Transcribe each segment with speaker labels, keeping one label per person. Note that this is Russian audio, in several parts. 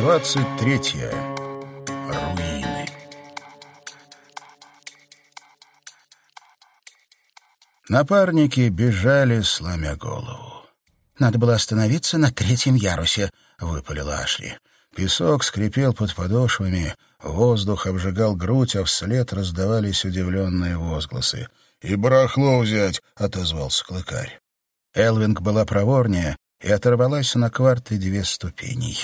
Speaker 1: двадцать третья. Руины. Напарники бежали, сломя голову.
Speaker 2: «Надо было остановиться на третьем ярусе», —
Speaker 1: выпалила Ашли. Песок скрипел под подошвами, воздух обжигал грудь, а вслед раздавались удивленные возгласы. «И барахло взять!» — отозвался клыкарь. Элвинг была проворнее и оторвалась на кварты две ступеней.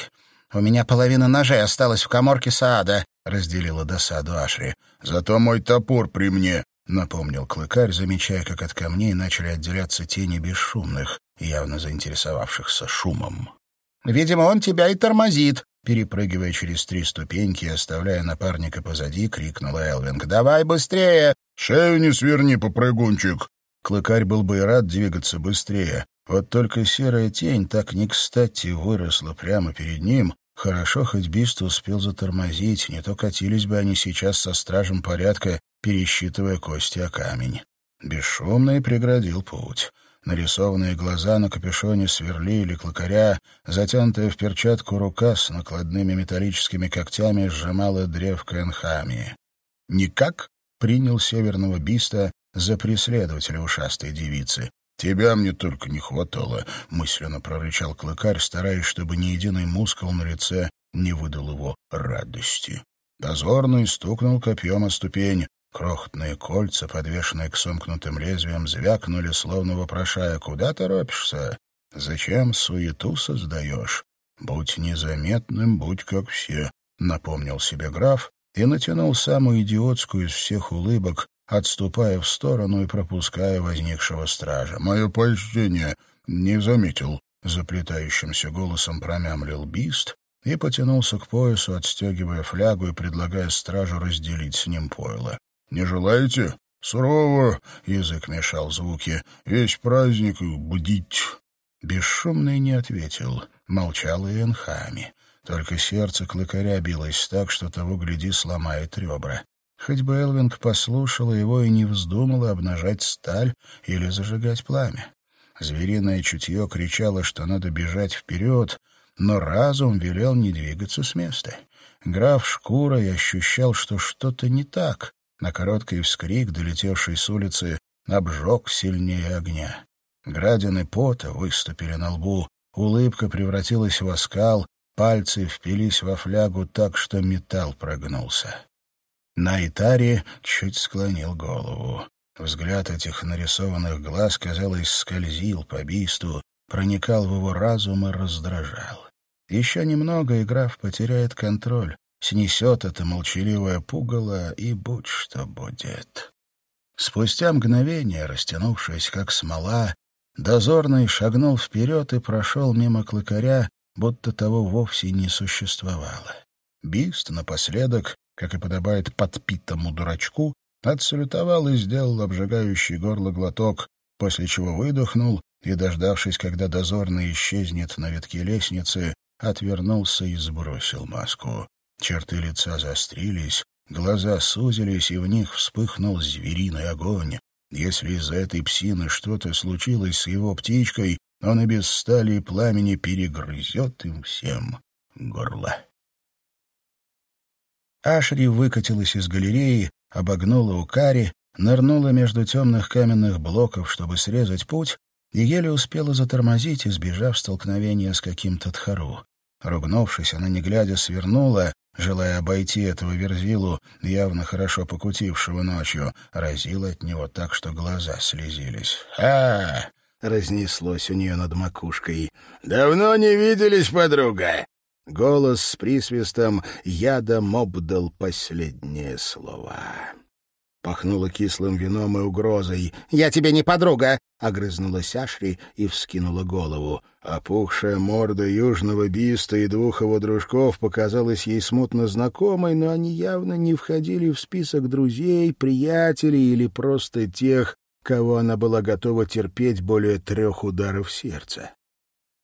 Speaker 2: «У меня половина ножей осталась в коморке Саада», — разделила досаду Ашри.
Speaker 1: «Зато мой топор при мне», — напомнил клыкарь, замечая, как от камней начали отделяться тени бесшумных, явно заинтересовавшихся шумом.
Speaker 2: «Видимо, он тебя и тормозит»,
Speaker 1: Перепрыгивая через три ступеньки и оставляя напарника позади, крикнула Элвинг.
Speaker 2: «Давай быстрее!»
Speaker 1: «Шею не сверни, попрыгунчик!» Клыкарь был бы и рад двигаться быстрее. Вот только серая тень так не кстати выросла прямо перед ним. Хорошо, хоть Бист успел затормозить, не то катились бы они сейчас со стражем порядка, пересчитывая кости о камень. Бесшумный преградил путь. Нарисованные глаза на капюшоне сверлили клыкаря, затянутая в перчатку рука с накладными металлическими когтями сжимала древко Энхами. «Никак?» — принял северного биста за преследователя ушастой девицы. «Тебя мне только не хватало», — мысленно прорычал клыкарь, стараясь, чтобы ни единый мускул на лице не выдал его радости. Дозорный стукнул копьем о ступень. Крохотные кольца, подвешенные к сомкнутым лезвиям, звякнули, словно вопрошая, «Куда торопишься? Зачем суету создаешь? Будь незаметным, будь как все», — напомнил себе граф и натянул самую идиотскую из всех улыбок, отступая в сторону и пропуская возникшего стража. «Мое почтение не заметил», — заплетающимся голосом промямлил Бист и потянулся к поясу, отстегивая флягу и предлагая стражу разделить с ним пойло. «Не желаете?» «Сурово!» — язык мешал звуки. «Весь праздник бдить!» Бесшумный не ответил. Молчал и Энхами. Только сердце клыкаря билось так, что того, гляди, сломает ребра. Хоть бы Элвинг послушала его и не вздумала обнажать сталь или зажигать пламя. Звериное чутье кричало, что надо бежать вперед, но разум велел не двигаться с места. Граф шкурой ощущал, что что-то не так, на короткий вскрик, долетевший с улицы, обжег сильнее огня. Градины пота выступили на лбу, улыбка превратилась в оскал, пальцы впились во флягу так, что металл прогнулся. Найтари чуть склонил голову. Взгляд этих нарисованных глаз, казалось, скользил по бисту, проникал в его разум и раздражал. Еще немного, и граф потеряет контроль снесет это молчаливое пугало, и будь что будет. Спустя мгновение, растянувшись как смола, дозорный шагнул вперед и прошел мимо клыкаря, будто того вовсе не существовало. Бист напоследок, как и подобает подпитому дурачку, отсалютовал и сделал обжигающий горло глоток, после чего выдохнул и, дождавшись, когда дозорный исчезнет на ветке лестницы, отвернулся и сбросил маску. Черты лица заострились, глаза сузились, и в них вспыхнул звериный огонь. Если из-за этой псины что-то случилось с его птичкой, он и без стали и пламени перегрызет им всем горло. Ашри выкатилась из галереи, обогнула Укари, нырнула между темных каменных блоков, чтобы срезать путь, и еле успела затормозить, избежав столкновения с каким-то тхару. Ругнувшись, она, не глядя, свернула, желая обойти этого верзилу, явно хорошо покутившего ночью, разила от него так, что глаза слезились. «А!» — разнеслось у нее над макушкой. «Давно не виделись, подруга!» Голос с присвистом ядом обдал последнее слово. Пахнуло кислым вином и угрозой. «Я тебе не подруга!» — огрызнулась Ашри и вскинула голову. Опухшая морда южного биста и двух его дружков показалась ей смутно знакомой, но они явно не входили в список друзей, приятелей или просто тех, кого она была готова терпеть более трех ударов сердца.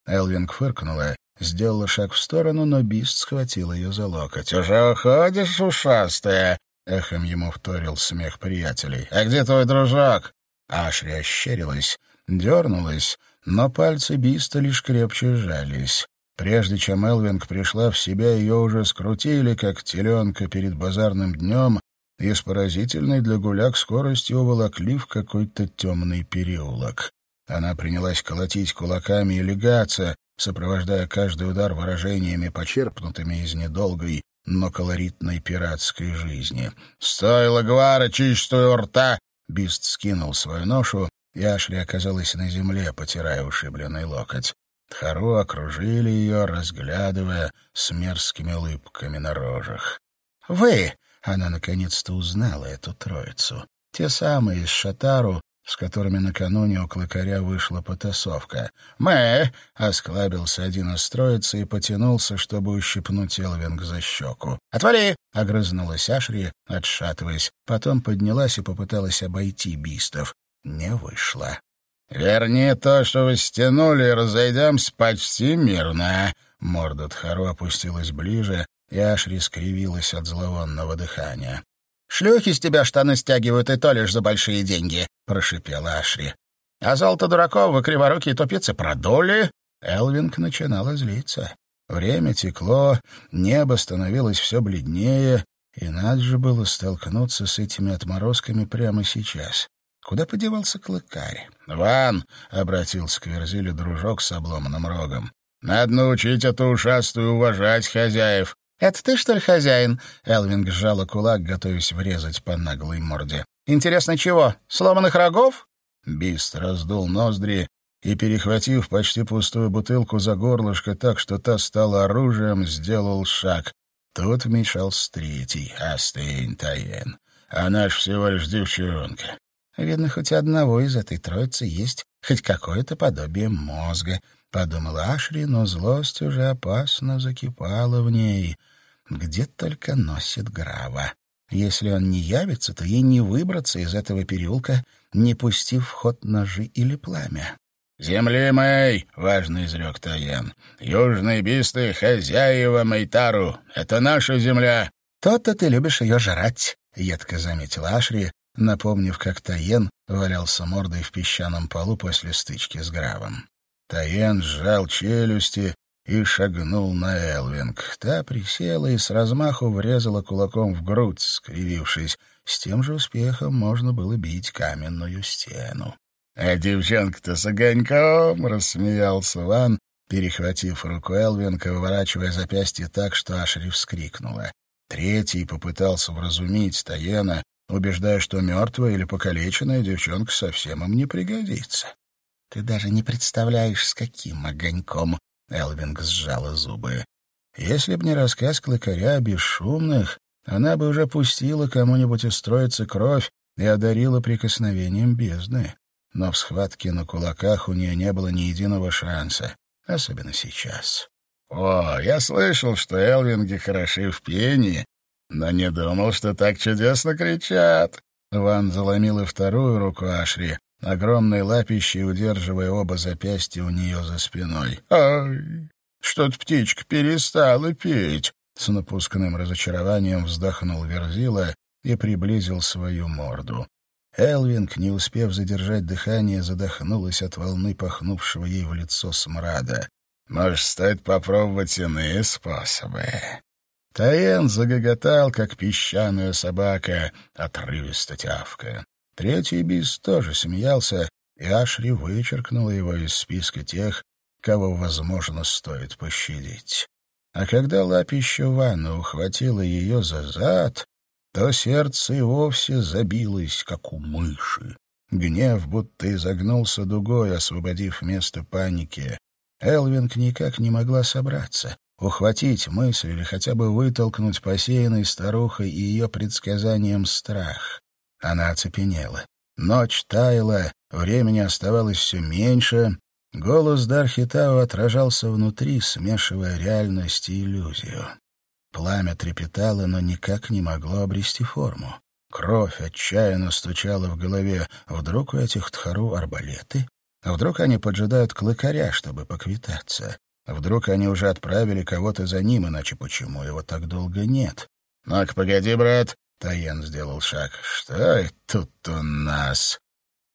Speaker 1: Элвинг фыркнула, сделала шаг в сторону, но Бист схватил ее за локоть. «Уже уходишь, ушастая?» — эхом ему вторил смех приятелей. «А где твой дружок?» Ашри ощерилась, дернулась, но пальцы Биста лишь крепче сжались. Прежде чем Элвинг пришла в себя, ее уже скрутили, как теленка перед базарным днем, и с поразительной для гуляк скоростью уволокли в какой-то темный переулок. Она принялась колотить кулаками и легаться, сопровождая каждый удар выражениями, почерпнутыми из недолгой, но колоритной пиратской жизни. «Стой, Лагуара, чистую рта!» Бист скинул свою ношу, и Ашли оказалась на земле, потирая ушибленный локоть. Тхару окружили ее, разглядывая с мерзкими улыбками на рожах. «Вы!» — она наконец-то узнала эту троицу. Те самые из Шатару, с которыми накануне у клыкаря вышла потасовка. «Мы!» — осклабился один из троицы и потянулся, чтобы ущипнуть Элвинг за щеку. «Отвали!» — огрызнулась Ашри, отшатываясь. Потом поднялась и попыталась обойти бистов. Не вышло. «Верни то, что вы стянули, и разойдемся почти мирно». Морда Тхару опустилась ближе, и Ашри скривилась от зловонного дыхания. «Шлюхи с тебя штаны стягивают, и то лишь за большие деньги», — прошипела Ашри. «А золото дураков вы криворукие тупицы продули?» Элвинг начинала злиться. Время текло, небо становилось все бледнее, и надо же было столкнуться с этими отморозками прямо сейчас. Куда подевался клыкарь? «Ван!» — обратился к Верзилю дружок с обломанным рогом. «Надо научить эту ушастую уважать хозяев». «Это ты, что ли, хозяин?» — Элвинг сжала кулак, готовясь врезать по наглой морде. «Интересно, чего? Сломанных рогов?» Бист раздул ноздри и, перехватив почти пустую бутылку за горлышко так, что та стала оружием, сделал шаг. Тут вмешался третий. «Остынь, Таен. Она ж всего лишь девчонка. Видно, хоть одного из этой троицы есть хоть какое-то подобие мозга, — подумала Ашри, но злость уже опасно закипала в ней. Где только носит Грава. Если он не явится, то ей не выбраться из этого переулка, не пустив в ход ножи или пламя. «Земли моей!» — важно изрек Таен. «Южные бисты — хозяева Майтару. Это наша земля!» «То-то ты любишь ее жрать», — едко заметила Ашри, напомнив, как Таен валялся мордой в песчаном полу после стычки с Гравом. Таен сжал челюсти и шагнул на Элвинг. Та присела и с размаху врезала кулаком в грудь, скривившись. С тем же успехом можно было бить каменную стену. — А девчонка-то с огоньком! — рассмеялся Ван, перехватив руку Элвинга, выворачивая запястье так, что Ашри вскрикнула. Третий попытался вразумить Таена, убеждая, что мертвая или покалеченная девчонка совсем им не пригодится. «Ты даже не представляешь, с каким огоньком!» — Элвинг сжала зубы. «Если б не рассказ клыкаря о бесшумных, она бы уже пустила кому-нибудь устроиться кровь и одарила прикосновением бездны. Но в схватке на кулаках у нее не было ни единого шанса, особенно сейчас». «О, я слышал, что элвинги хороши в пении но не думал, что так чудесно кричат. Ван заломил и вторую руку Ашри, огромной лапищей удерживая оба запястья у нее за спиной. «Ай, что-то птичка перестала петь!» С напускным разочарованием вздохнул Верзила и приблизил свою морду. Элвинг, не успев задержать дыхание, задохнулась от волны пахнувшего ей в лицо смрада. «Может, стоит попробовать иные способы?» Таен загоготал, как песчаная собака, отрывисто тявкая. Третий бис тоже смеялся, и Ашри вычеркнула его из списка тех, кого, возможно, стоит пощадить. А когда лапища Ванна ухватила ее за зад, то сердце и вовсе забилось, как у мыши. Гнев будто изогнулся дугой, освободив место паники. Элвинг никак не могла собраться ухватить мысль или хотя бы вытолкнуть посеянной старухой и ее предсказанием страх. Она оцепенела. Ночь таяла, времени оставалось все меньше. Голос Дархитао отражался внутри, смешивая реальность и иллюзию. Пламя трепетало, но никак не могло обрести форму. Кровь отчаянно стучала в голове. Вдруг у этих тхару арбалеты? Вдруг они поджидают клыкаря, чтобы поквитаться? Вдруг они уже отправили кого-то за ним, иначе почему его так долго нет? «Ну-ка, погоди, брат!» — Таен сделал шаг. «Что тут у нас?»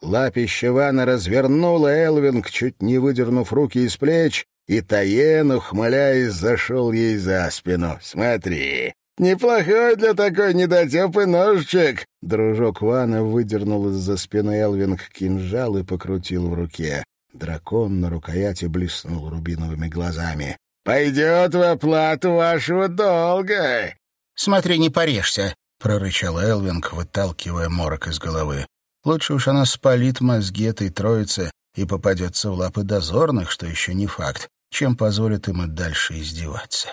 Speaker 1: Лапища Вана развернула Элвинг, чуть не выдернув руки из плеч, и Таен, ухмыляясь, зашел ей за спину. «Смотри, неплохой для такой недотепы ножичек!» Дружок Вана выдернул из-за спины Элвинг кинжал и покрутил в руке. Дракон на рукояти блеснул рубиновыми глазами. «Пойдет в оплату вашего долга!»
Speaker 2: «Смотри, не порежься!» — прорычал Элвинг, выталкивая морок из головы. «Лучше уж она спалит мозги этой троицы и попадется в лапы дозорных, что еще не факт, чем позволит им и дальше издеваться».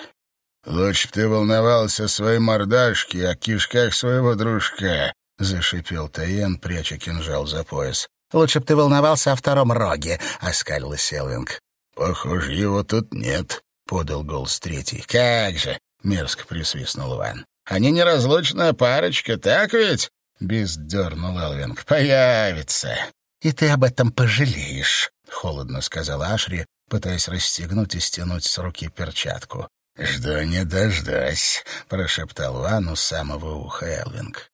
Speaker 1: «Лучше б ты волновался о своей мордашке, о кишках своего дружка», — зашипел Таен, пряча кинжал за пояс.
Speaker 2: «Лучше б ты волновался о втором роге», — оскалилась Элвинг.
Speaker 1: «Похоже, его тут нет», — подал голос третий.
Speaker 2: «Как же!» — мерзко присвистнул Иван. «Они неразлучная парочка, так ведь?» — Бист дернул Элвинг. «Появится!» «И ты об этом пожалеешь», — холодно сказала Ашри, пытаясь расстегнуть и стянуть с руки перчатку.
Speaker 1: «Жду не дождусь», — прошептал Ван у самого уха Элвинг.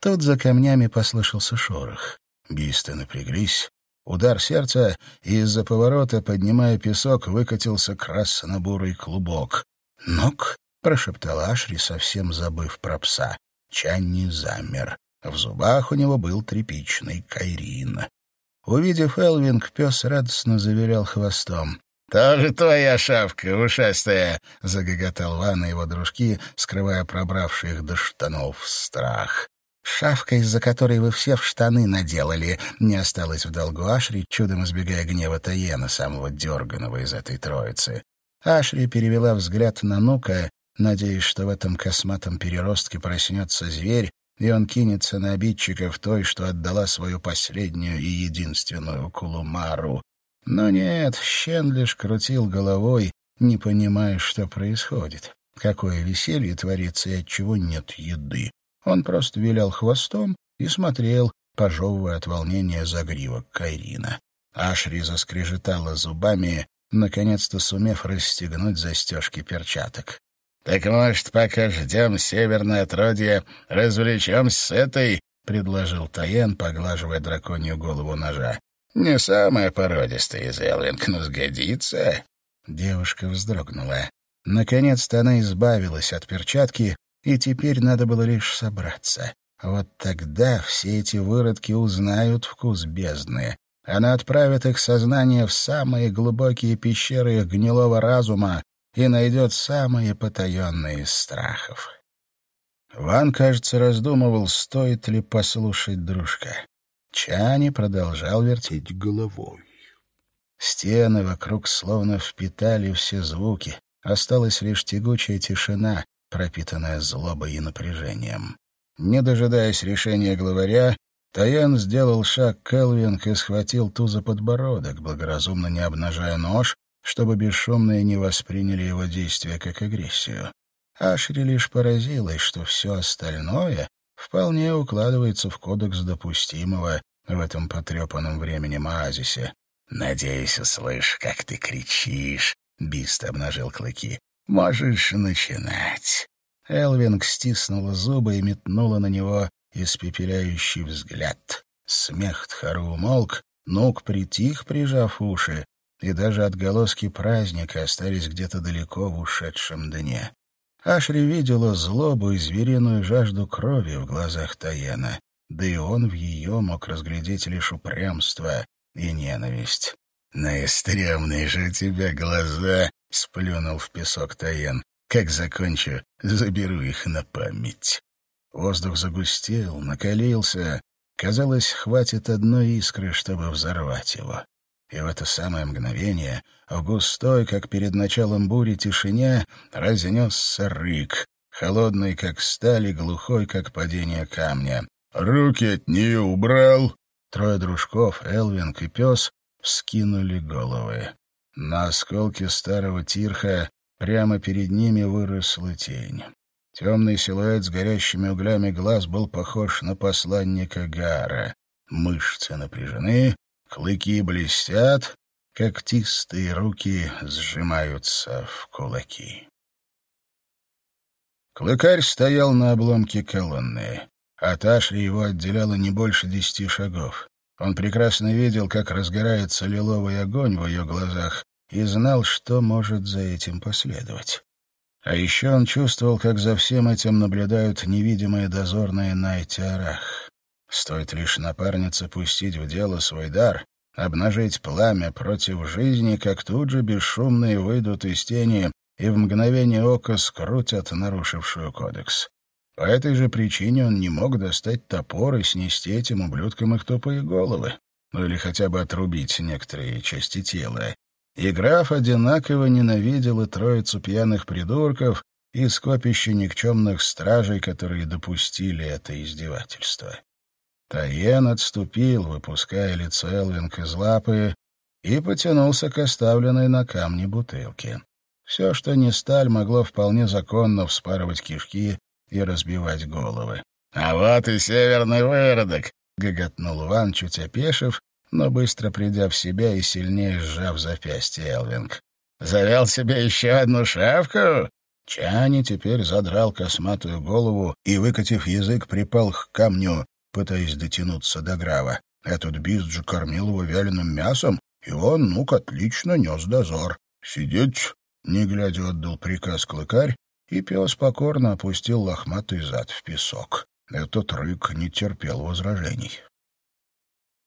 Speaker 2: Тут за камнями послышался шорох.
Speaker 1: Бисты напряглись. Удар сердца, и из-за поворота, поднимая песок, выкатился красно-бурый клубок.
Speaker 2: «Ну-ка», — прошептала Ашри, совсем забыв про пса. Чанни замер. В зубах у него был тряпичный кайрин. Увидев Элвинг, пес радостно заверял хвостом.
Speaker 1: «Тоже твоя шавка, ушастая!»
Speaker 2: — загоготал Ван и его дружки, скрывая пробравший их до штанов страх. Шавка, из-за которой вы все в штаны наделали, не осталась в долгу Ашри, чудом избегая гнева Таена, самого дерганого из этой троицы. Ашри перевела взгляд на Нука, надеясь, что в этом косматом переростке проснется зверь, и он кинется на обидчиков той, что отдала свою последнюю и единственную кулумару. Но нет, Щен лишь крутил головой, не понимая, что происходит. Какое веселье творится и от чего нет еды. Он просто вилял хвостом и смотрел, пожевывая от волнения загривок Кайрина. Ашри заскрежетала зубами, наконец-то сумев расстегнуть застежки перчаток.
Speaker 1: «Так, может, пока ждем северное отродье, развлечемся с этой?» — предложил Таен, поглаживая драконью голову ножа. «Не самая породистая из Элвинг, но сгодится».
Speaker 2: Девушка вздрогнула. Наконец-то она избавилась от перчатки и теперь надо было лишь собраться. Вот тогда все эти выродки узнают вкус бездны. Она отправит их сознание в самые глубокие пещеры гнилого разума и найдет самые потаенные из страхов. Ван, кажется, раздумывал, стоит ли послушать дружка. Чани продолжал вертеть головой. Стены вокруг словно впитали все звуки. Осталась лишь тягучая тишина, пропитанная злобой и напряжением. Не дожидаясь решения главаря, Таян сделал шаг к Элвинг и схватил ту за подбородок, благоразумно не обнажая нож, чтобы бесшумные не восприняли его действия как агрессию. Ашри лишь поразилась, что все остальное вполне укладывается в кодекс допустимого в этом потрепанном временем оазисе. «Надеюсь, услышь, как ты кричишь», — Бист обнажил клыки. Можешь начинать». Элвинг стиснула зубы и метнула на него испепеляющий взгляд. Смех Тхару умолк, Нук притих, прижав уши, и даже отголоски праздника остались где-то далеко в ушедшем дне. Ашри видела злобу и звериную жажду крови в глазах Таена, да и он в ее мог разглядеть лишь упрямство и ненависть. «Наистрёмные же у тебя глаза!» — сплюнул в песок Таен. «Как закончу, заберу их на память». Воздух загустел, накалился. Казалось, хватит одной искры, чтобы взорвать его. И в это самое мгновение, в густой, как перед началом бури, тишине, разнесся рык, холодный, как сталь, и глухой, как падение камня.
Speaker 1: «Руки от нее убрал!»
Speaker 2: Трое дружков, Элвинг и пес, вскинули головы. На осколке старого тирха прямо перед ними выросла тень. Темный силуэт с горящими углями глаз был похож на посланника Гара. Мышцы напряжены, клыки блестят, когтистые руки сжимаются в кулаки. Клыкарь стоял на обломке колонны. От Ашри его отделяло не больше десяти шагов. Он прекрасно видел, как разгорается лиловый огонь в ее глазах,
Speaker 1: и знал, что может за этим последовать. А еще он чувствовал, как за всем этим наблюдают невидимые дозорные Найтиарах. Стоит лишь напарнице пустить в дело свой дар, обнажить пламя против жизни, как тут же бесшумные выйдут из тени и в мгновение ока скрутят нарушившую кодекс. По этой же причине он не мог достать топор и снести этим ублюдкам их тупые головы, ну или хотя бы отрубить некоторые части тела. И граф одинаково ненавидел и троицу пьяных придурков, и скопище никчемных стражей, которые допустили это издевательство. Таен отступил, выпуская лицо Элвинг из лапы, и потянулся к оставленной на камне бутылке. Все, что не сталь, могло вполне законно вспарывать кишки и разбивать головы. «А вот и северный выродок!» — гоготнул Ван, чуть опешив, но быстро придя в себя и сильнее сжав запястье Элвинг. «Завел себе еще одну шавку?» Чани теперь задрал косматую голову и, выкатив язык, припал к камню, пытаясь дотянуться до Грава. Этот бист же кормил его вяленым мясом, и он, ну отлично нес дозор. «Сидеть!» — не глядя отдал приказ клыкарь, и пес покорно опустил лохматый зад в песок. Этот рык не терпел возражений.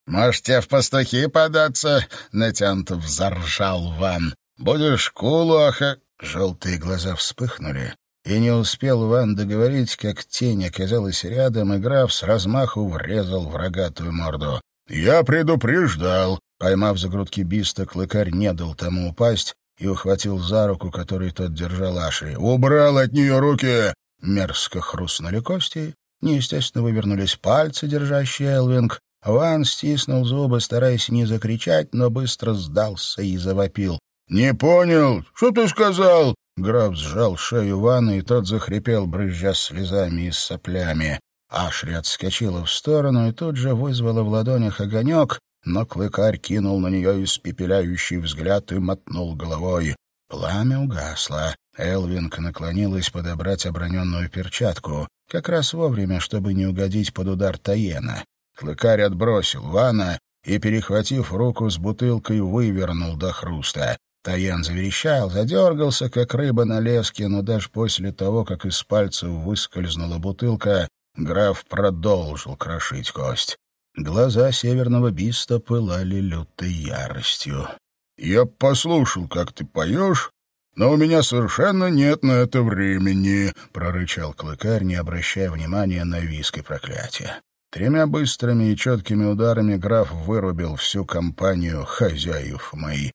Speaker 1: «Можете в пастухи податься?» — натянуто взоржал Ван. «Будешь кулуаха...» Желтые глаза вспыхнули, и не успел Ван договорить, как тень оказалась рядом, и граф с размаху врезал в рогатую морду. «Я предупреждал!» Поймав за грудки биста, клыкарь не дал тому упасть и ухватил за руку, которой тот держал Аши. «Убрал от нее руки!» Мерзко хрустнули кости, неестественно вывернулись пальцы, держащие Элвинг, Ван стиснул зубы, стараясь не закричать, но быстро сдался и завопил. «Не понял. Что ты сказал?» Граф сжал шею Вана, и тот захрипел, брызжа слезами и соплями. Ашри отскочила в сторону и тут же вызвала в ладонях огонек, но клыкарь кинул на нее испепеляющий взгляд и мотнул головой. Пламя угасло. Элвинг наклонилась подобрать оброненную перчатку, как раз вовремя, чтобы не угодить под удар Таена. Клыкарь отбросил Вана и, перехватив руку с бутылкой, вывернул до хруста. Таян заверещал, задергался, как рыба на леске, но даже после того, как из пальцев выскользнула бутылка, граф продолжил крошить кость. Глаза северного биста пылали лютой яростью. — Я послушал, как ты поешь, но у меня совершенно нет на это времени, — прорычал клыкарь, не обращая внимания на виск и проклятие. Тремя быстрыми и четкими ударами граф вырубил всю компанию хозяев мои.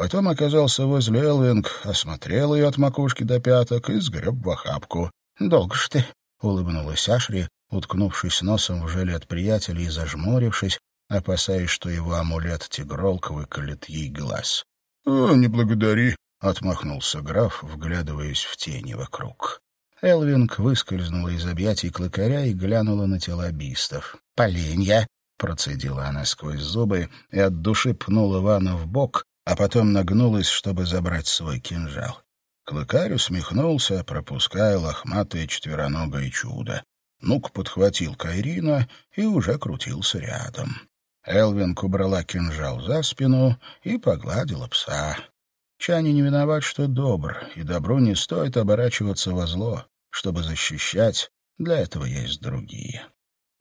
Speaker 1: Потом оказался возле Элвинг, осмотрел ее от макушки до пяток и сгреб в охапку. «Долго ж ты?» — улыбнулась Ашри, уткнувшись носом в жилет приятеля и зажмурившись, опасаясь, что его амулет-тигролк выколет ей глаз. «О, не благодари», — отмахнулся граф, вглядываясь в тени вокруг. Элвинг выскользнула из объятий клыкаря и глянула на тела бистов. «Поленья!» — процедила она сквозь зубы и от души пнула Вана в бок, а потом нагнулась, чтобы забрать свой кинжал. Клыкарь усмехнулся, пропуская лохматое четвероногое чудо. Нук подхватил Кайрина и уже крутился рядом. Элвинг убрала кинжал за спину и погладила пса. Чани не виноват, что добр, и добру не стоит оборачиваться во зло. Чтобы защищать, для этого есть другие.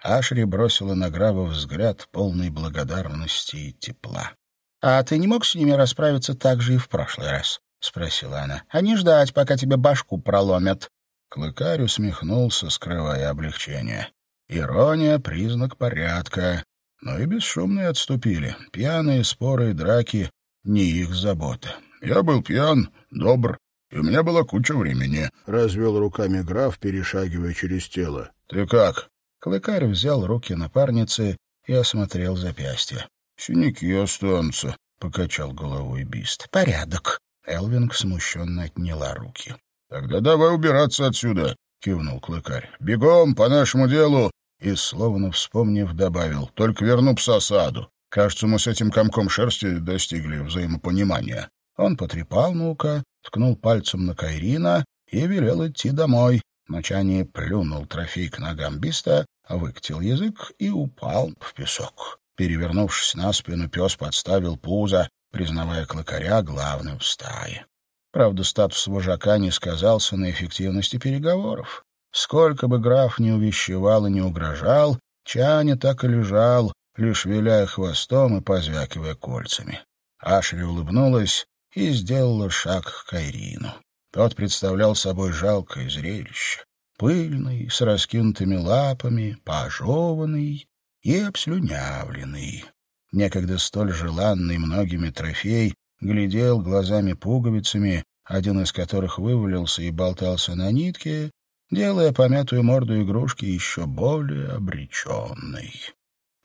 Speaker 1: Ашри бросила на Грава взгляд полный благодарности и тепла. — А ты не мог с ними расправиться так же и в прошлый раз? — спросила она. — А не ждать, пока тебе башку проломят. Клыкарь усмехнулся, скрывая облегчение. Ирония — признак порядка. Но и бесшумные отступили. Пьяные споры и драки — не их забота. Я был пьян, добр, и у меня была куча времени», — развел руками граф, перешагивая через тело. «Ты как?» Клыкарь взял руки напарницы и осмотрел запястье. «Синяки останутся», — покачал головой Бист. «Порядок». Элвинг смущенно отняла руки. «Тогда давай убираться отсюда», — кивнул Клыкарь. «Бегом по нашему делу!» И, словно вспомнив, добавил. «Только верну пса саду. Кажется, мы с этим комком шерсти достигли взаимопонимания». Он потрепал Нука, ткнул пальцем на Кайрина и велел идти домой. Мочание плюнул трофей к ногам Биста, выкатил язык и упал в песок. Перевернувшись на спину, пес подставил пузо, признавая клыкаря главным в стае. Правда, статус вожака не сказался на эффективности переговоров. Сколько бы граф ни увещевал и не угрожал, Чаня так и лежал, лишь виляя хвостом и позвякивая кольцами. Ашри улыбнулась и сделала шаг к Кайрину. Тот представлял собой жалкое зрелище. Пыльный, с раскинутыми лапами, пожеванный и обслюнявленный. Некогда столь желанный многими трофей глядел глазами-пуговицами, один из которых вывалился и болтался на нитке, делая помятую морду игрушки еще более обреченной.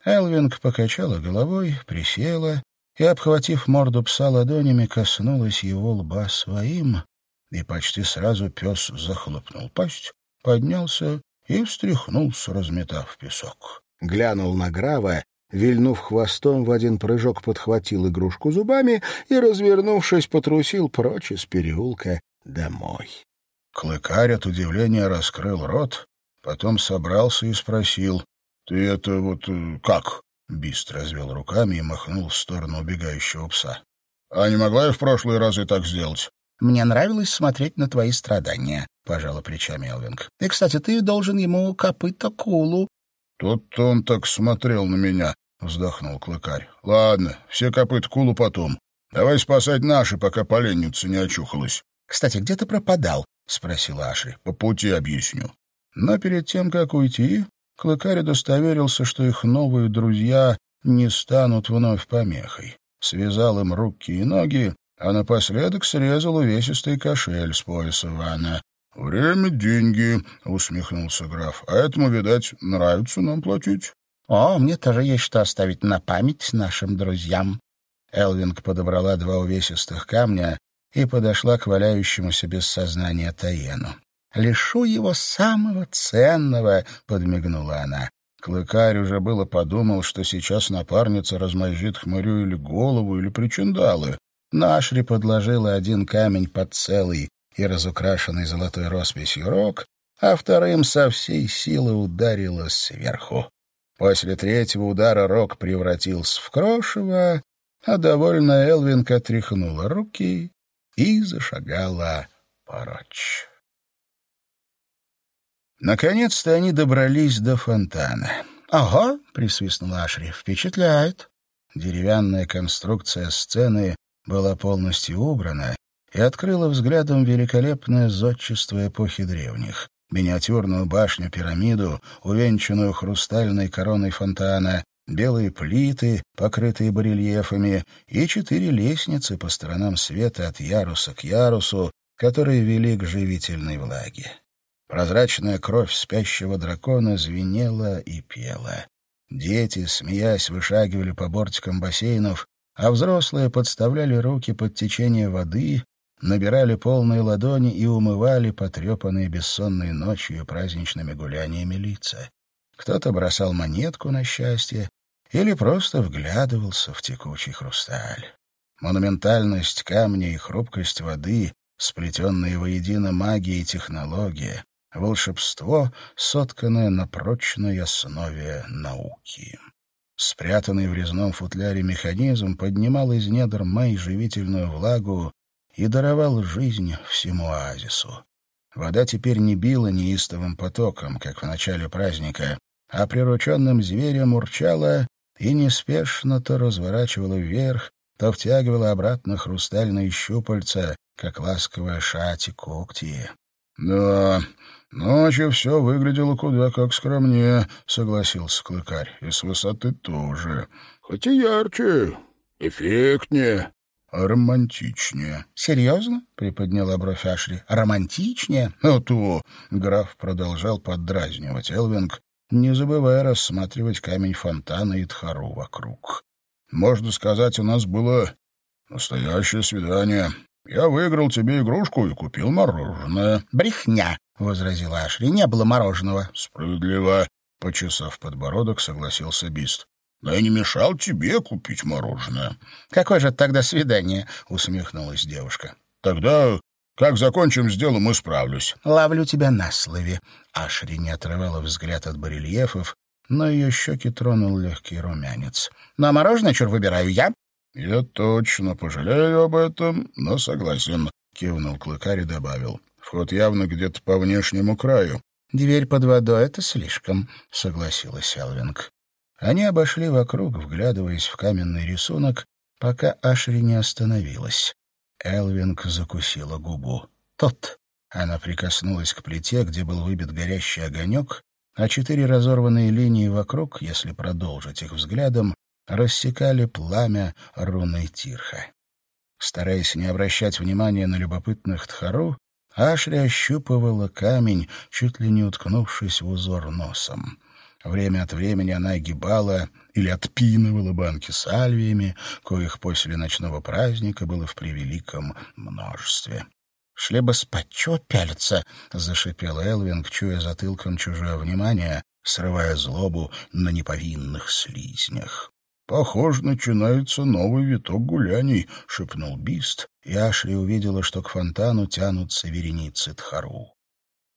Speaker 1: Элвинг покачала головой, присела и, обхватив морду пса ладонями, коснулась его лба своим, и почти сразу пес захлопнул пасть, поднялся и встряхнулся, разметав песок. Глянул на Грава, вильнув хвостом, в один прыжок подхватил игрушку зубами и, развернувшись, потрусил прочь из переулка домой. Клыкарь от удивления раскрыл рот, потом собрался и спросил, «Ты это вот э, как?» Бист развел руками и махнул в сторону убегающего пса. «А не могла я в прошлые разы так сделать?»
Speaker 2: «Мне нравилось смотреть на твои страдания», — пожала плечами Элвинг. «И, кстати, ты должен ему копыта кулу».
Speaker 1: «Тут он так смотрел на меня», — вздохнул клыкарь. «Ладно, все копыт кулу потом. Давай спасать наши, пока поленница не очухалась».
Speaker 2: «Кстати, где ты пропадал?» — спросил Аши.
Speaker 1: — По пути объясню. Но перед тем, как уйти, Клыкарь удостоверился, что их новые друзья не станут вновь помехой. Связал им руки и ноги, а напоследок срезал увесистый кошель с пояса Вана. «Время — деньги», — усмехнулся граф. «А этому, видать, нравится нам платить».
Speaker 2: «О, мне тоже есть что оставить на память нашим друзьям». Элвинг подобрала два увесистых камня и подошла к валяющемуся без сознания Таену. «Лишу его самого ценного», — подмигнула она.
Speaker 1: Клыкарь уже было подумал, что сейчас напарница размозжит хмырю или голову, или причиндалы.
Speaker 2: Нашри подложила один камень под целый и разукрашенный золотой росписью рог, а вторым со всей силы ударила сверху. После третьего удара рог превратился в крошево, а довольно Элвинг отряхнула руки и зашагала прочь. Наконец-то они добрались до фонтана. «Ага», — присвистнула Ашри, — «впечатляет». Деревянная конструкция сцены была полностью убрана и открыла взглядом великолепное зодчество эпохи древних. Миниатюрную башню-пирамиду, увенчанную хрустальной короной фонтана, белые плиты, покрытые барельефами, и четыре лестницы по сторонам света от яруса к ярусу, которые вели к живительной влаге. Прозрачная кровь спящего дракона звенела и пела. Дети, смеясь, вышагивали по бортикам бассейнов, а взрослые подставляли руки под течение воды, набирали полные ладони и умывали потрепанные бессонной ночью праздничными гуляниями лица. Кто-то бросал монетку на счастье или просто вглядывался в текучий хрусталь. Монументальность камня и хрупкость воды, сплетенные воедино магия и технология, волшебство, сотканное на прочной основе науки. Спрятанный в резном футляре механизм поднимал из недр Мэй живительную влагу и даровал жизнь всему оазису. Вода теперь не била неистовым потоком, как в начале праздника, а прирученным зверем урчала и неспешно то разворачивала вверх, то втягивала обратно хрустальные щупальца, как ласковая шати когти. — Да, ночью все выглядело куда как скромнее, — согласился клыкарь, — и с высоты тоже. Хоть и ярче, эффектнее, романтичнее. — Серьезно? — приподняла бровь Ашри. — Романтичнее?
Speaker 1: — А то! — граф продолжал поддразнивать Элвинг, не забывая рассматривать камень фонтана и тхару вокруг. Можно сказать, у нас было настоящее свидание. Я выиграл тебе игрушку и купил мороженое.
Speaker 2: — Брехня, — возразила Ашри. — Не было мороженого.
Speaker 1: — Справедливо. Почесав подбородок, согласился Бист. Но я не мешал тебе купить мороженое.
Speaker 2: — Какое же тогда свидание? — усмехнулась девушка.
Speaker 1: — Тогда как закончим с делом, исправлюсь.
Speaker 2: — Ловлю тебя на слове. Ашри не отрывала взгляд от барельефов, но ее щеки тронул легкий румянец. — Ну, а мороженое, чур, выбираю я.
Speaker 1: «Я точно пожалею об этом, но согласен», — кивнул Клыкарь и добавил. «Вход явно где-то по внешнему краю».
Speaker 2: «Дверь под водой — это слишком», — согласилась Элвинг. Они обошли вокруг, вглядываясь в каменный рисунок, пока Ашри не остановилась. Элвинг закусила губу. «Тот!» Она прикоснулась к плите, где был выбит горящий огонек, а четыре разорванные линии вокруг, если продолжить их взглядом, рассекали пламя руны Тирха. Стараясь не обращать внимания на любопытных Тхару, Ашри ощупывала камень, чуть ли не уткнувшись в узор носом. Время от времени она огибала или отпинывала банки с альвиями, коих после ночного праздника было в превеликом множестве. «Шли бы спать, чего пялятся?» — зашипел Элвинг, чуя затылком чужое внимание, срывая злобу на неповинных слизнях.
Speaker 1: «Похоже, начинается новый виток гуляний», — шепнул
Speaker 2: Бист, и Ашри увидела, что к фонтану тянутся вереницы Тхару.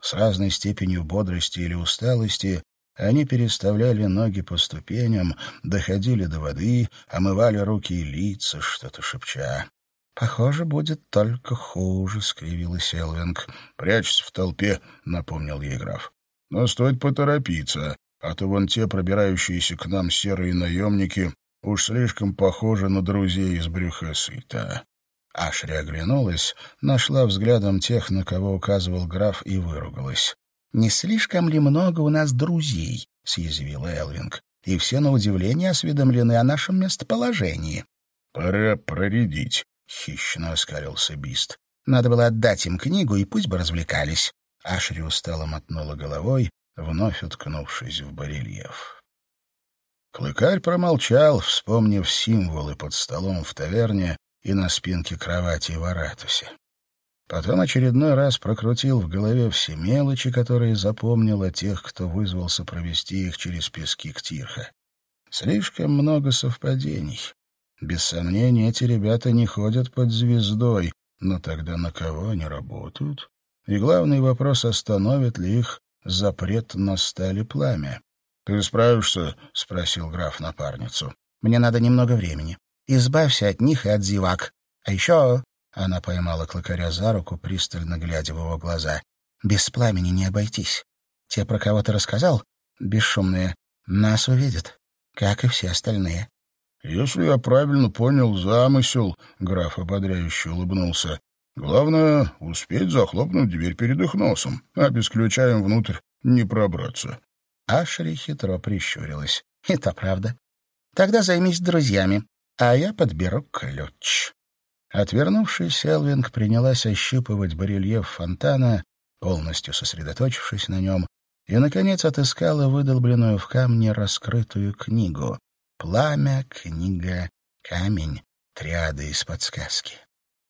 Speaker 2: С разной степенью бодрости или усталости они переставляли ноги по ступеням, доходили до воды, омывали руки и лица, что-то шепча. «Похоже, будет только хуже», — скривилась Элвинг.
Speaker 1: «Прячься в толпе», — напомнил ей граф. «Но стоит поторопиться, а то вон те пробирающиеся к нам серые наемники уж слишком похожи на друзей из брюха сыта».
Speaker 2: Ашри оглянулась, нашла взглядом тех, на кого указывал граф, и выругалась. «Не слишком ли много у нас друзей?» — съязвила Элвинг. «И все на удивление осведомлены о нашем местоположении».
Speaker 1: «Пора проредить», —
Speaker 2: хищно оскалился Бист. «Надо было отдать им книгу, и пусть бы развлекались». Ашри устало мотнула головой, вновь уткнувшись в барельеф.
Speaker 1: Клыкарь промолчал, вспомнив символы под столом в таверне и на спинке кровати в Аратусе. Потом очередной раз прокрутил в голове все мелочи, которые запомнил о тех, кто вызвался провести их через пески Ктирха. Слишком много совпадений. Без сомнения, эти ребята не ходят под звездой, но тогда на кого они работают? И главный вопрос, остановит ли их запрет на стали пламя. — Ты справишься? — спросил граф напарницу.
Speaker 2: — Мне надо немного времени. Избавься от них и от зевак. А еще... Она поймала клыкаря за руку, пристально глядя в его глаза. «Без пламени не обойтись. Те, про кого ты рассказал, бесшумные, нас увидят, как и все остальные.
Speaker 1: «Если я правильно понял замысел», — граф ободряюще улыбнулся, «главное — успеть захлопнуть дверь перед их носом, а без ключа им внутрь не пробраться».
Speaker 2: Ашри хитро прищурилась. «Это правда. Тогда займись друзьями, а я подберу ключ». Отвернувшись, Элвинг принялась ощупывать барельеф фонтана, полностью сосредоточившись на нем, и, наконец, отыскала выдолбленную в камне раскрытую книгу. Пламя, книга, камень, триады из подсказки.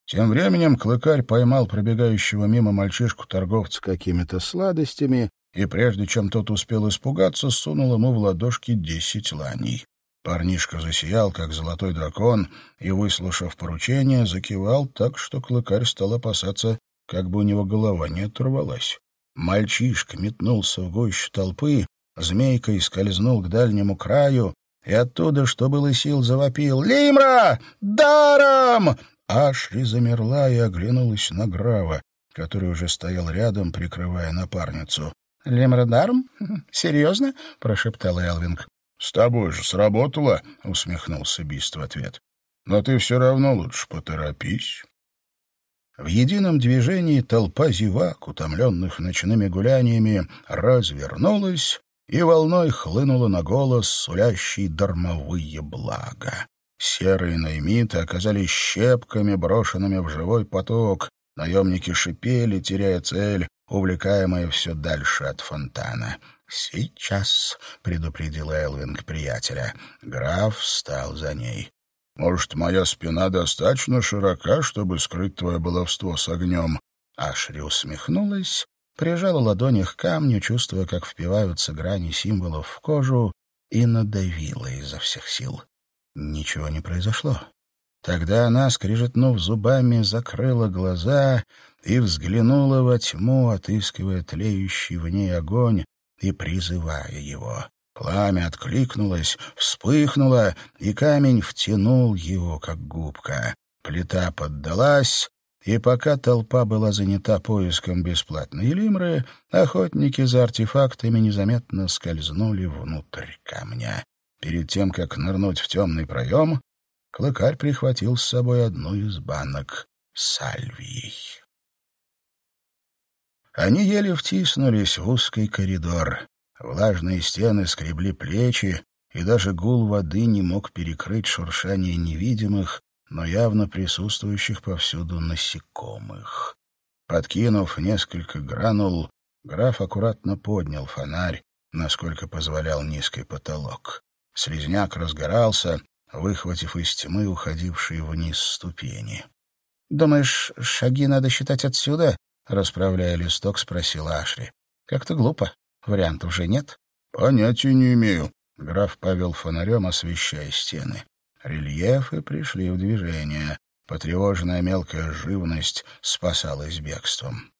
Speaker 1: Тем временем клыкарь поймал пробегающего мимо мальчишку-торговца какими-то сладостями и, прежде чем тот успел испугаться, сунул ему в ладошки десять ланей. Парнишка засиял, как золотой дракон, и, выслушав поручение, закивал так, что клыкарь стал опасаться, как бы у него голова не оторвалась. Мальчишка метнулся в гущу толпы, змейкой скользнул к дальнему краю, и оттуда, что было сил, завопил «Лимра! Даром!» Ашри замерла и оглянулась на Грава, который уже стоял рядом, прикрывая напарницу.
Speaker 2: «Лимра даром? Серьезно?» — прошептал Элвинг.
Speaker 1: «С тобой же сработало», — усмехнулся Бист в ответ. «Но ты все равно лучше поторопись». В едином движении толпа зевак, утомленных ночными гуляниями, развернулась и волной хлынула на голос, сулящий дармовые блага. Серые наймиты оказались щепками, брошенными в живой поток. Наемники шипели, теряя цель, увлекаемые все дальше от фонтана. «Сейчас», — предупредил Элвинг приятеля. Граф встал за ней. «Может, моя спина достаточно широка, чтобы скрыть твое баловство с огнем?» Ашри усмехнулась прижала ладони к камню, чувствуя, как впиваются грани символов в кожу, и надавила изо всех сил. Ничего не произошло. Тогда она, скрижетнув зубами, закрыла глаза и взглянула во тьму, отыскивая тлеющий в ней огонь и призывая его. Пламя откликнулось, вспыхнуло, и камень втянул его, как губка. Плита поддалась, и пока толпа была занята поиском бесплатной лимры, охотники за артефактами незаметно скользнули внутрь камня. Перед тем, как нырнуть в темный проем, Клыкарь прихватил с собой одну из банок сальвией. Они еле втиснулись в узкий коридор. Влажные стены скребли плечи, и даже гул воды не мог перекрыть шуршание невидимых, но явно присутствующих повсюду насекомых. Подкинув несколько гранул, граф аккуратно поднял фонарь, насколько позволял низкий потолок. Слизняк разгорался, выхватив из тьмы уходившие вниз ступени.
Speaker 2: «Думаешь, шаги надо считать отсюда?» — расправляя листок, спросил Ашри. «Как-то глупо. Вариантов уже нет».
Speaker 1: «Понятия не имею». Граф повел фонарем, освещая стены. Рельефы пришли в движение. Потревоженная мелкая живность спасалась бегством.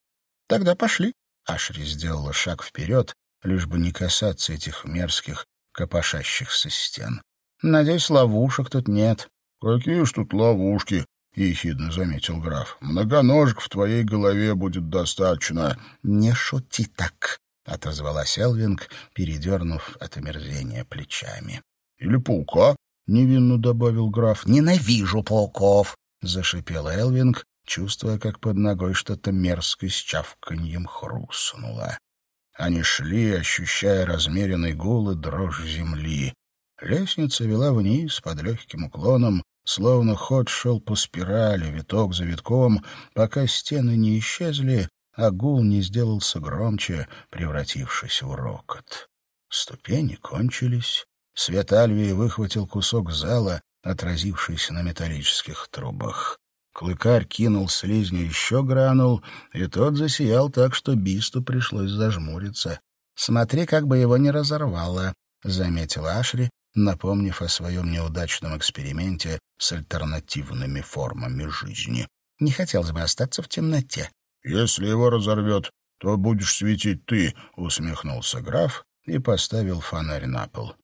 Speaker 2: «Тогда пошли».
Speaker 1: Ашри сделала шаг вперед, лишь бы не касаться этих мерзких копошащихся стен.
Speaker 2: «Надеюсь, ловушек тут нет».
Speaker 1: «Какие ж тут ловушки?» — ехидно заметил граф. «Многоножек в твоей голове будет достаточно».
Speaker 2: «Не шути так», — отозвалась Элвинг, передернув от омерзения плечами.
Speaker 1: «Или паука?» — невинно добавил граф.
Speaker 2: «Ненавижу пауков», —
Speaker 1: зашипела Элвинг, чувствуя, как под ногой что-то мерзко с чавканьем хрустнуло. Они шли, ощущая размеренный гул и дрожь земли. Лестница вела вниз под легким уклоном, словно ход шел по спирали, виток за витком, пока стены не исчезли, а гул не сделался громче, превратившись в рокот. Ступени кончились. Свет Альвии выхватил кусок зала, отразившийся на металлических трубах. Клыкарь кинул слизню еще гранул, и тот засиял так, что Бисту пришлось зажмуриться.
Speaker 2: «Смотри, как бы его не разорвало», — заметила Ашри, напомнив о своем неудачном эксперименте с альтернативными формами жизни. «Не хотелось бы остаться в темноте».
Speaker 1: «Если его разорвет, то будешь светить ты», — усмехнулся граф и поставил фонарь на пол.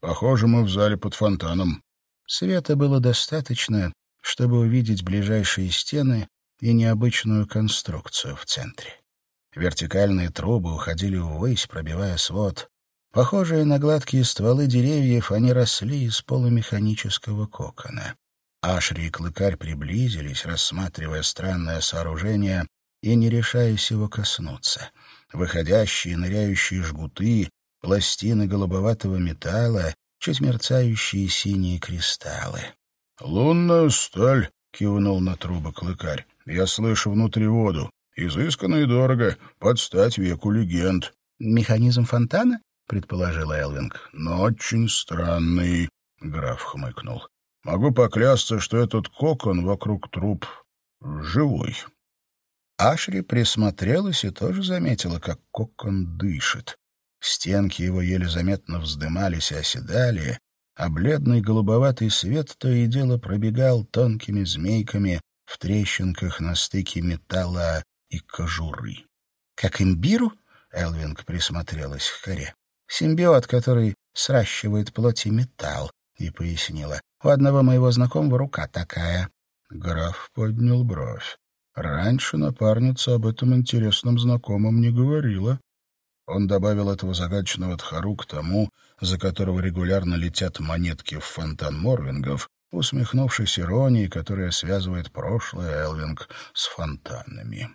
Speaker 1: «Похоже, мы в зале под фонтаном».
Speaker 2: Света было достаточно, чтобы увидеть ближайшие стены и необычную конструкцию в центре. Вертикальные трубы уходили ввысь, пробивая свод. Похожие на гладкие стволы деревьев, они росли из полумеханического кокона. Ашри и Клыкарь приблизились, рассматривая странное сооружение и не решаясь его коснуться. Выходящие ныряющие жгуты, пластины голубоватого металла, чуть мерцающие синие кристаллы.
Speaker 1: «Лунная сталь», — кивнул на трубы клыкарь. «Я слышу внутри воду. Изысканно и дорого, под стать веку легенд».
Speaker 2: «Механизм фонтана?» — предположила Элвинг.
Speaker 1: «Но очень странный», — граф хмыкнул. «Могу поклясться, что этот кокон вокруг труб живой».
Speaker 2: Ашри присмотрелась и тоже заметила, как кокон дышит. Стенки его еле заметно вздымались и оседали, а бледный голубоватый свет то и дело пробегал тонкими змейками в трещинках на стыке металла и кожуры. «Как имбиру?» — Элвинг присмотрелась к коре. «Симбиот, который сращивает плоть и металл», — и пояснила. «У одного моего знакомого рука такая».
Speaker 1: Граф поднял бровь. Раньше напарница об этом интересном знакомом не говорила. Он добавил этого загадочного тхару к тому, за которого регулярно летят монетки в фонтан Морвингов, усмехнувшись иронией, которая связывает прошлое Элвинг с фонтанами.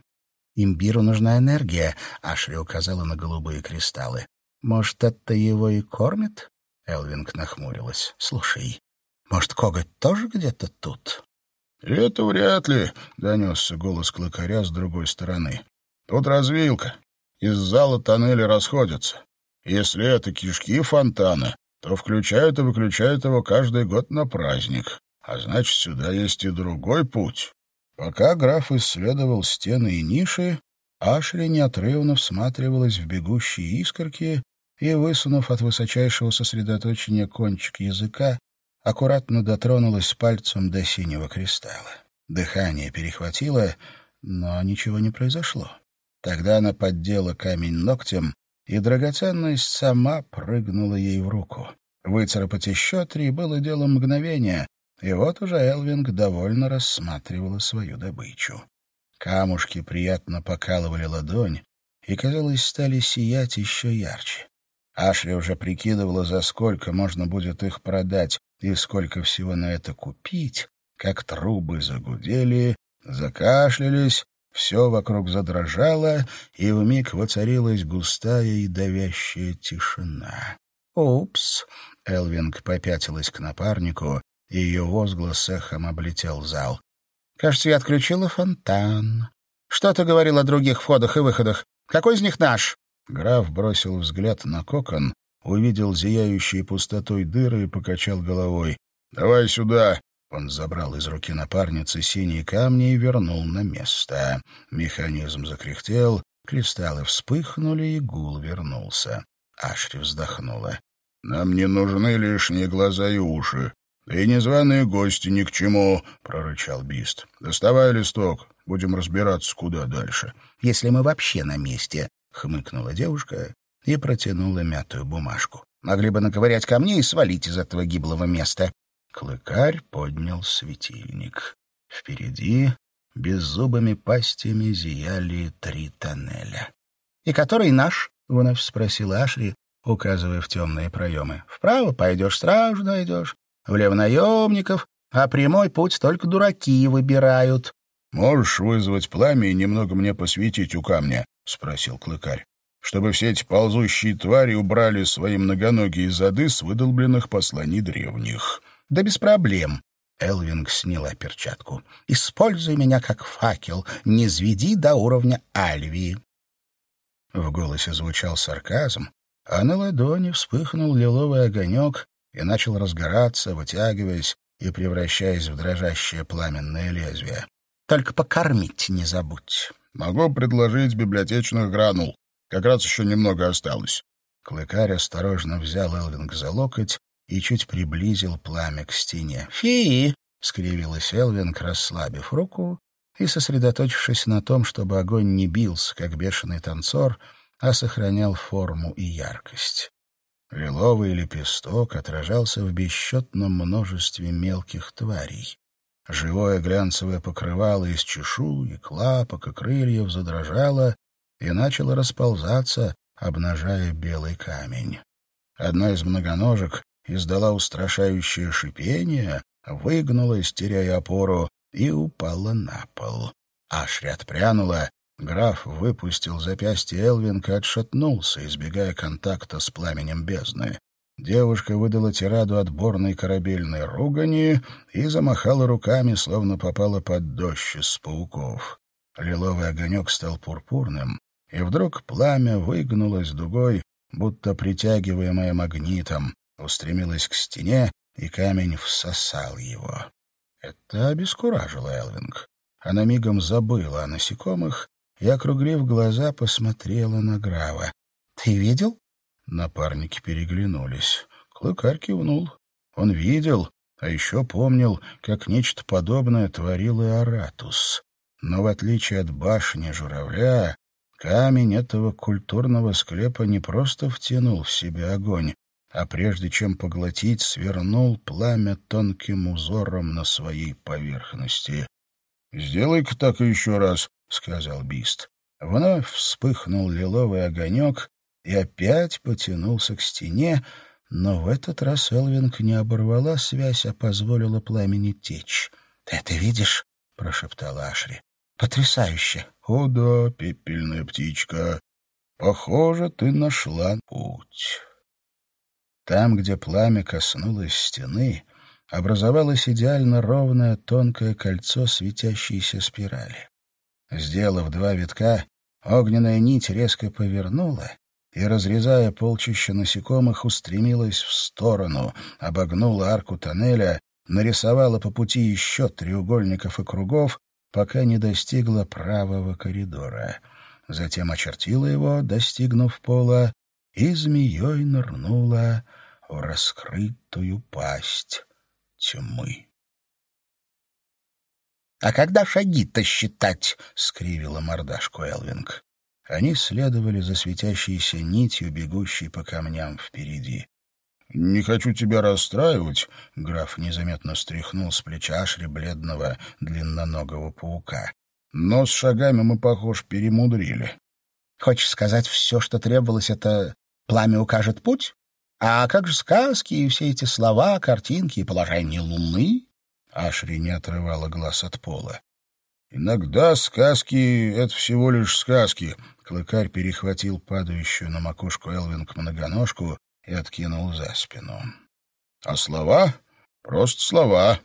Speaker 2: «Имбиру нужна энергия», — Ашри указала на голубые кристаллы. «Может, это его и кормит?» Элвинг нахмурилась. «Слушай, может, коготь тоже где-то тут?»
Speaker 1: «Это вряд ли», — донесся голос клыкаря с другой стороны. «Тут развилка из зала тоннели расходятся. Если это кишки фонтана, то включают и выключают его каждый год на праздник. А значит, сюда есть и другой путь. Пока граф исследовал стены и ниши, Ашри неотрывно всматривалась в бегущие искорки и, высунув от высочайшего сосредоточения кончик языка, аккуратно дотронулась пальцем до синего кристалла. Дыхание перехватило, но ничего не произошло. Тогда она поддела камень ногтем
Speaker 2: и драгоценность сама прыгнула ей в руку. Выцарапать еще три было делом мгновения, и вот уже Элвинг довольно рассматривала свою добычу. Камушки приятно покалывали ладонь и, казалось, стали сиять еще ярче. Ашли уже прикидывала, за сколько можно будет их продать и сколько всего на это купить, как трубы загудели, закашлялись, все вокруг задрожало, и вмиг воцарилась густая и давящая тишина. «Упс!» — Элвинг попятилась к напарнику, и ее возглас эхом облетел зал. «Кажется, я отключила фонтан. Что ты говорил о других входах и выходах? Какой из них наш?»
Speaker 1: Граф бросил взгляд на кокон, увидел зияющие пустотой дыры и покачал головой. «Давай сюда!» Он забрал из руки напарницы синие камни и вернул на место. Механизм закряхтел, кристаллы вспыхнули, и гул вернулся. Ашри вздохнула. «Нам не нужны лишние глаза и уши. Да и незваные гости ни к чему», — прорычал Бист. «Доставай листок, будем разбираться, куда дальше».
Speaker 2: «Если мы вообще на месте», — хмыкнула девушка и протянула мятую бумажку. «Могли бы наковырять камни и свалить из этого гиблого места».
Speaker 1: Клыкарь поднял светильник. Впереди беззубыми пастями зияли три тоннеля.
Speaker 2: — И который наш? — вновь спросила Ашри, указывая в темные проемы. — Вправо пойдешь, сразу найдешь. Влево наемников, а прямой путь только дураки выбирают.
Speaker 1: — Можешь вызвать пламя и немного мне посветить у камня? — спросил Клыкарь. — Чтобы все эти ползущие твари убрали свои многоногие зады с выдолбленных посланий древних.
Speaker 2: — да без проблем. Элвинг сняла перчатку. «Используй меня как факел, не зведи до уровня Альвии».
Speaker 1: В голосе звучал сарказм, а на ладони вспыхнул лиловый огонек и начал разгораться, вытягиваясь и превращаясь в дрожащее пламенное лезвие.
Speaker 2: «Только покормить не забудь».
Speaker 1: «Могу предложить библиотечных гранул. Как раз еще немного осталось». Клыкарь осторожно взял Элвинг за локоть и чуть приблизил пламя к стене.
Speaker 2: «Фи!»
Speaker 1: — скривилась Элвинг, расслабив руку и сосредоточившись на том, чтобы огонь не бился, как бешеный танцор, а сохранял форму и яркость. Лиловый лепесток отражался в бесчетном множестве мелких тварей. Живое глянцевое покрывало из чешуи, клапок и крыльев задрожало и начало расползаться, обнажая белый камень. Одна из многоножек издала устрашающее шипение, выгнулась, теряя опору, и упала на пол. Ашри отпрянула, граф выпустил запястье Элвинка, отшатнулся, избегая контакта с пламенем бездны. Девушка выдала тираду отборной корабельной ругани и замахала руками, словно попала под дождь из пауков. Лиловый огонек стал пурпурным, и вдруг пламя выгнулось дугой, будто притягиваемое магнитом, устремилась к стене, и камень всосал его. Это обескуражило Элвинг. Она мигом забыла о насекомых и, округлив глаза, посмотрела на Грава. — Ты видел? Напарники переглянулись. Клыкарь кивнул. Он видел, а еще помнил, как нечто подобное творил и Аратус. Но в отличие от башни журавля, камень этого культурного склепа не просто втянул в себя огонь, а прежде чем поглотить, свернул пламя тонким узором на своей поверхности. «Сделай-ка так еще раз», — сказал Бист. Вновь вспыхнул лиловый огонек и опять потянулся к стене, но в этот раз Элвинг не оборвала связь, а позволила пламени течь. — Ты это видишь? — прошептала Ашри. — Потрясающе! — О да, пепельная птичка, похоже, ты нашла путь. Там, где пламя коснулось стены, образовалось идеально ровное тонкое кольцо светящейся спирали. Сделав два витка, огненная нить резко повернула и, разрезая полчища насекомых, устремилась в сторону, обогнула арку тоннеля, нарисовала по пути еще треугольников и кругов, пока не достигла правого коридора. Затем очертила его, достигнув пола, и змеей нырнула в раскрытую пасть тьмы.
Speaker 2: — А когда шаги-то считать? — скривила мордашку Элвинг. Они следовали за светящейся нитью, бегущей по камням впереди.
Speaker 1: «Не хочу тебя расстраивать», — граф незаметно стряхнул с плеча Ашри бледного длинноногого паука. «Но с шагами мы, похож, перемудрили».
Speaker 2: «Хочешь сказать, все, что требовалось, это пламя укажет путь? А как же сказки и все эти слова, картинки и положение луны?»
Speaker 1: Ашри не отрывала глаз от пола. «Иногда сказки — это всего лишь сказки». Клыкарь перехватил падающую на макушку Элвинг многоножку и откинул за спину. «А слова? Просто слова».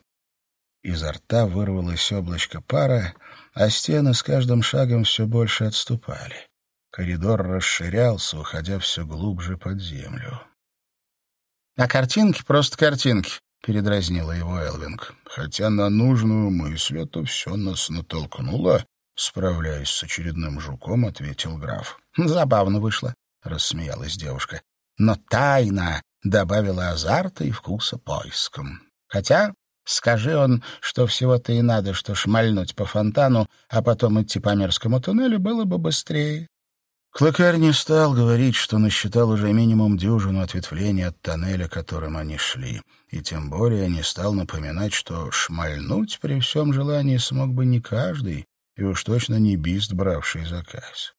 Speaker 2: Изо рта вырвалось облачко пара, а стены с каждым шагом все больше отступали. Коридор расширялся, уходя все глубже под землю. «А картинки — просто картинки», — передразнила его Элвинг.
Speaker 1: «Хотя на нужную мысль это все нас натолкнуло», — справляясь с очередным жуком, ответил граф.
Speaker 2: «Забавно вышло», — рассмеялась девушка. «Но тайна добавила азарта и вкуса поиском. Хотя, скажи он, что всего-то и надо, что шмальнуть по фонтану, а потом идти по мерзкому туннелю, было бы быстрее.
Speaker 1: Клыкарь не стал говорить, что насчитал уже минимум дюжину ответвлений от тоннеля, которым они шли, и тем более не стал напоминать, что шмальнуть при всем желании смог бы не каждый, и уж точно не бист, бравший заказ.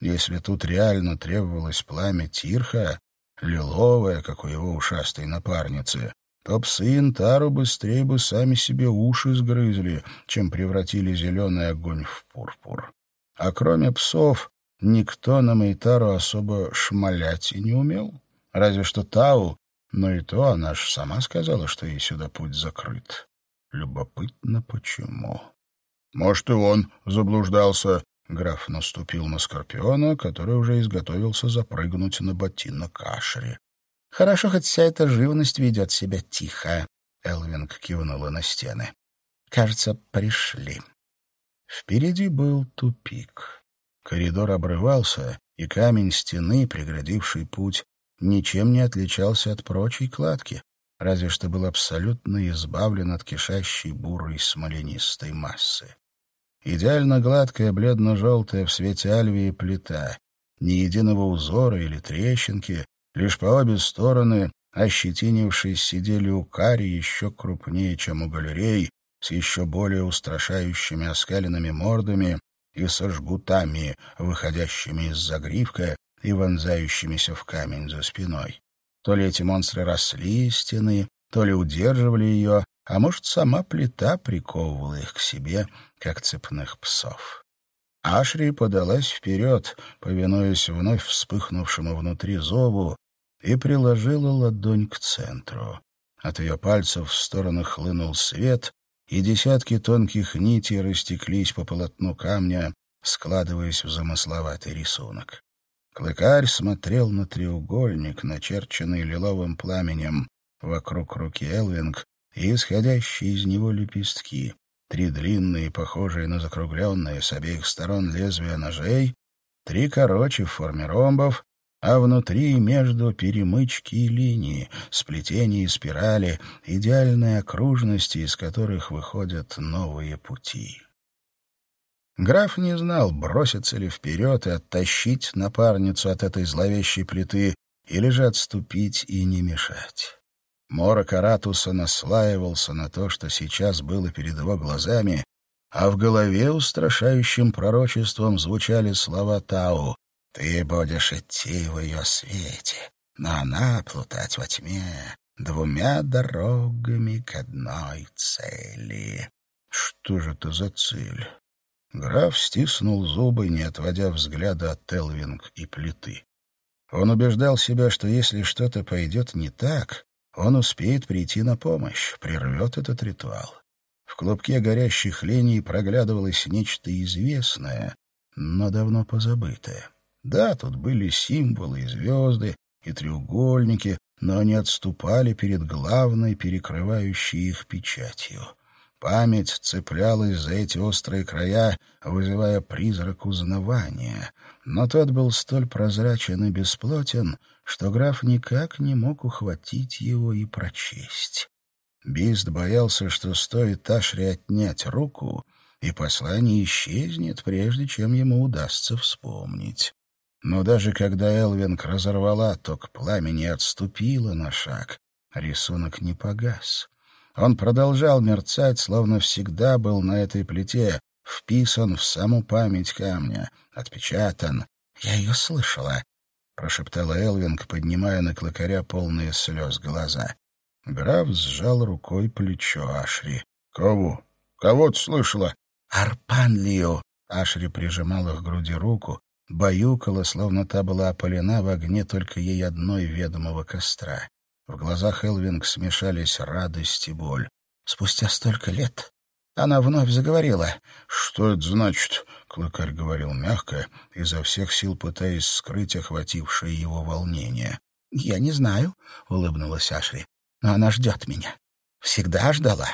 Speaker 1: Если тут реально требовалось пламя Тирха, лиловое, как у его ушастой напарницы, то псы Интару быстрее бы сами себе уши сгрызли, чем превратили зеленый огонь в пурпур. А кроме псов, никто на Мейтару особо шмалять и не умел. Разве что Тау, но и то она ж сама сказала, что ей сюда путь закрыт. Любопытно, почему. Может, и он заблуждался. Граф наступил на Скорпиона, который уже изготовился запрыгнуть на ботинок Ашери.
Speaker 2: «Хорошо, хоть вся эта живность ведет себя тихо», — Элвинг кивнула на стены. «Кажется, пришли».
Speaker 1: Впереди был тупик. Коридор обрывался, и камень стены, преградивший путь, ничем не отличался от прочей кладки, разве что был абсолютно избавлен от кишащей бурой смоленистой массы. Идеально гладкая, бледно-желтая в свете альвии плита, ни единого узора или трещинки, лишь по обе стороны, ощетинившись, сидели у кари еще крупнее, чем у галерей, с еще более устрашающими оскаленными мордами и со жгутами, выходящими из загривка и вонзающимися в камень за спиной. То ли эти монстры росли из стены, то ли удерживали ее, а может, сама плита приковывала их к себе, как цепных псов. Ашри подалась вперед, повинуясь вновь вспыхнувшему внутри зову, и приложила ладонь к центру. От ее пальцев в стороны хлынул свет, и десятки тонких нитей растеклись по полотну камня, складываясь в замысловатый рисунок. Клыкарь смотрел на треугольник, начерченный лиловым пламенем вокруг руки Элвинг, и исходящие из него лепестки, три длинные, похожие на закругленные с обеих сторон лезвия ножей, три короче в форме ромбов, а внутри между перемычки и линии, сплетения и спирали, идеальные окружности, из которых выходят новые пути. Граф не знал, броситься ли вперед и оттащить напарницу от этой зловещей плиты, или же отступить и не мешать. Морок Аратуса наслаивался на то, что сейчас было перед его глазами, а в голове устрашающим пророчеством звучали слова Тау ты будешь идти в ее свете, но она плутать во тьме двумя дорогами к одной цели. Что же это за цель? Граф стиснул зубы, не отводя взгляда от Телвинг и плиты. Он убеждал себя, что если что-то пойдет не так, он успеет прийти на помощь, прервет этот ритуал. В клубке горящих лений проглядывалось нечто известное, но давно позабытое. Да, тут были символы и звезды, и треугольники, но они отступали перед главной, перекрывающей их печатью. Память цеплялась за эти острые края, вызывая призрак узнавания. Но тот был столь прозрачен и бесплотен, что граф никак не мог ухватить его и прочесть. Бист боялся, что стоит Ашре отнять руку, и послание исчезнет, прежде чем ему удастся вспомнить. Но даже когда Элвинг разорвала ток пламени и отступила на шаг, рисунок не погас. Он продолжал мерцать, словно всегда был на этой плите, вписан в саму память камня, отпечатан. «Я ее слышала», — прошептала Элвинг, поднимая на клыкаря полные слез глаза. Граф сжал рукой плечо Ашри. «Кого? Кого ты слышала?»
Speaker 2: «Арпанлию!»
Speaker 1: Ашри прижимала к груди руку, баюкала, словно та была опалена в огне только ей одной ведомого костра. В глазах Элвинг смешались радость и боль. Спустя столько лет она вновь заговорила. «Что это значит?» — Клыкарь говорил мягко, изо всех сил пытаясь скрыть охватившее его волнение.
Speaker 2: «Я не знаю», — улыбнулась Ашри, — «но она ждет меня. Всегда ждала».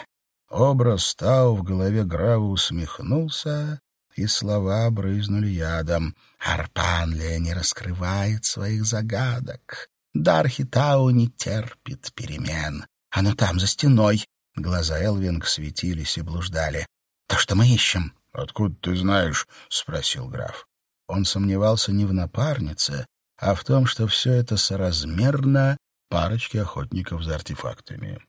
Speaker 1: Образ Тау в голове Грава усмехнулся, и слова брызнули ядом.
Speaker 2: «Арпанлия не раскрывает своих загадок. Дархи Тау не терпит перемен. Оно там, за стеной, Глаза Элвинг светились и блуждали. «То, что мы ищем».
Speaker 1: «Откуда ты знаешь?» — спросил граф. Он сомневался не в напарнице, а в том, что все это соразмерно парочке охотников за артефактами.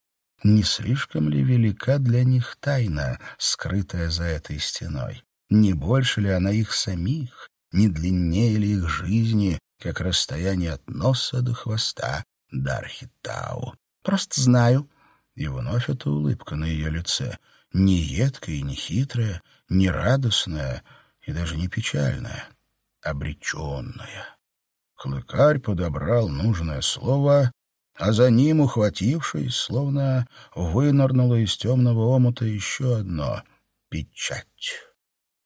Speaker 1: Не слишком ли велика для них тайна, скрытая за этой стеной? Не больше ли она их самих? Не длиннее ли их жизни, как расстояние от носа до хвоста Дархитау?
Speaker 2: «Просто знаю»,
Speaker 1: и вновь эта улыбка на ее лице, не едкая и не хитрая, не радостная и даже не печальная, обреченная. Клыкарь подобрал нужное слово, а за ним, ухватившись, словно вынырнуло из темного омута еще одно — печать.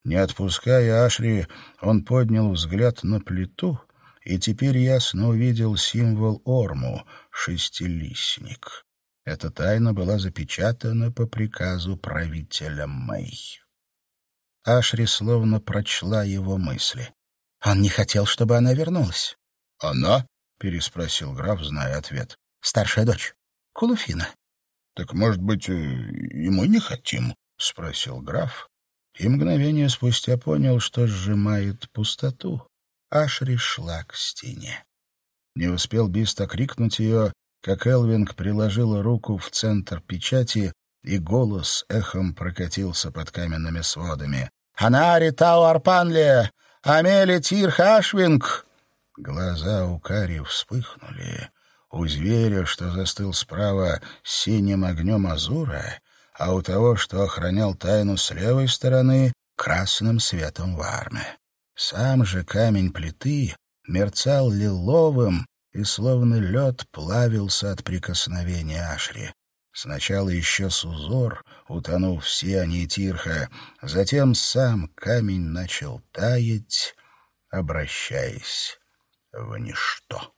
Speaker 1: Не отпуская Ашри, он поднял взгляд на плиту и теперь ясно увидел символ Орму — шестилистник. Эта тайна была запечатана по приказу правителя Мэй. Ашри словно прочла его мысли.
Speaker 2: Он не хотел, чтобы она вернулась.
Speaker 1: «Она?» — переспросил граф, зная ответ.
Speaker 2: «Старшая дочь. Кулуфина».
Speaker 1: «Так, может быть, э, и мы не хотим?» — спросил граф. И мгновение спустя понял, что сжимает пустоту. Ашри шла к стене. Не успел Биста крикнуть ее, как Элвинг приложила руку в центр печати, и голос эхом прокатился под каменными сводами. «Анари Тау Арпанле! Амели Тир Хашвинг!» Глаза у Кари вспыхнули. У зверя, что застыл справа, синим огнем азура, а у того, что охранял тайну с левой стороны, красным светом вармы. Сам же камень плиты мерцал лиловым, и словно лед плавился от прикосновения Ашри. Сначала еще узор, утонув в сиянии Тирха, затем сам камень начал таять, обращаясь в ничто.